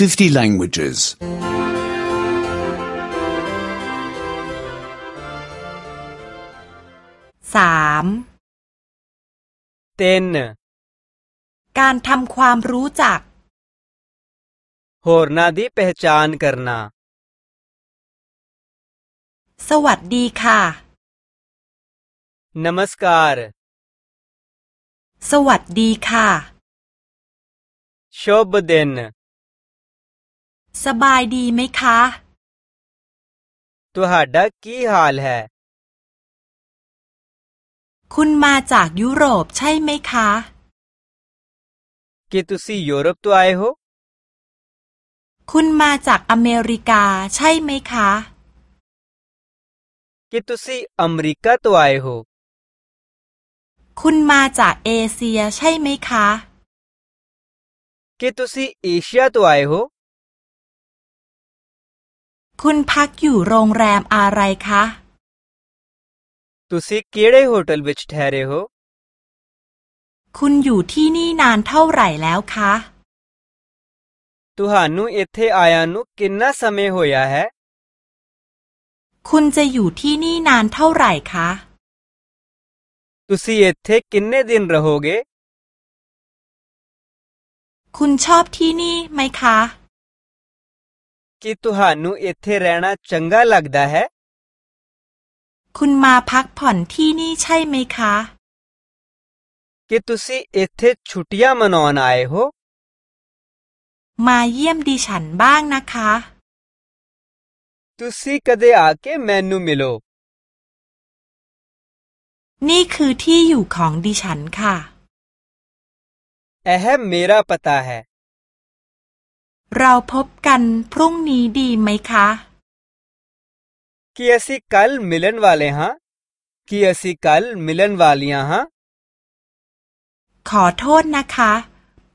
50 languages. 3. เต้นการทำความรู้จัก होरना दी पहचान करना สวัสดีค่ะ नमस्कार สวัสดีค่ะ शुभ दिन สบายดีไหมคะ ਤੁਹਾਡਾ ਕੀ ਹਾਲ ਹੈ คุณมาจากยุโรปใช่ไหมคะ ਕੀ ਤੁਸੀਂ ਯੂਰਪ ਤੋਂ ਆਏ ਹੋ คุณมาจากอเมริกาใช่ไหมคะ ਕੀ ਤੁਸੀਂ ਅਮਰੀਕਾ ਤੋਂ ਆਏ ਹੋ คุณมาจากเอเชียใช่ไหมคะ ਕੀ ਤੁਸੀਂ ਏਸ਼ੀਆ ਤੋਂ ਆਏ ਹੋ คุณพักอยู่โรงแรมอะไรคะ ਤੁਸੀਂ ਕਿਹੜੇ ਹੋਟਲ ਵਿੱਚ ਠਹਿਰੇ ਹੋ คุณอยู่ที่นี่นานเท่าไหร่แล้วคะ ਤੁਹਾਨੂੰ ਇੱਥੇ ਆਇਆਂ ਨੂੰ ਕਿੰਨਾ ਸਮੇਂ ਹੋਇਆ ਹੈ คุณจะอยู่ที่นี่นานเท่าไหร่คะ ਤੁਸੀਂ ਇੱਥੇ ਕਿੰਨੇ ਦਿਨ ਰਹੋਗੇ คุณชอบที่นี่ไหมคะ ਕੀ ਤੁਹਾਨੂੰ ਇੱਥੇ ਰਹਿਣਾ ਚੰਗਾ ਲੱਗਦਾ ਹੈ คุณมาพักผ่อนที่นี่ใช่ไหมคะ ਕਿ ਤੁਸੀਂ ਇੱਥੇ ਛੁੱਟੀਆਂ ਮਨਾਉਣ ਆਏ ਹੋ มาเยี่ยมดิฉันบ้างนะคะ ਤੁਸੀਂ ਕਦੇ ਆ ਕੇ ਮੈਨੂੰ ਮਿਲੋ นี่คือที่อยู่ของดิฉันค่ะ ਇਹ ਮੇਰਾ ਪਤਾ ਹੈ เราพบกันพรุ่งนี้ดีไหมคะ कि असी कल मिलन वाले हाँ कि असी कल मिलन वालियां ยฮะขอโทษนะคะ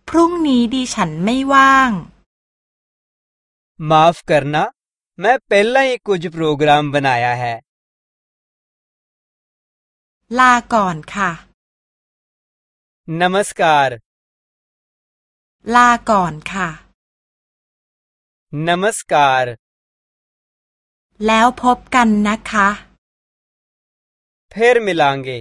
พรุ่งนี้ดีฉันไม่ว่างมาฟ์ माफ करना मैं पहला ही कुछ प्रोग्राम बनाया है ลาก่อนค่ะ नमस्कार ลาก่อนค่ะ नमस्कार แล้วพบกันนะคะ फिर मिलांगे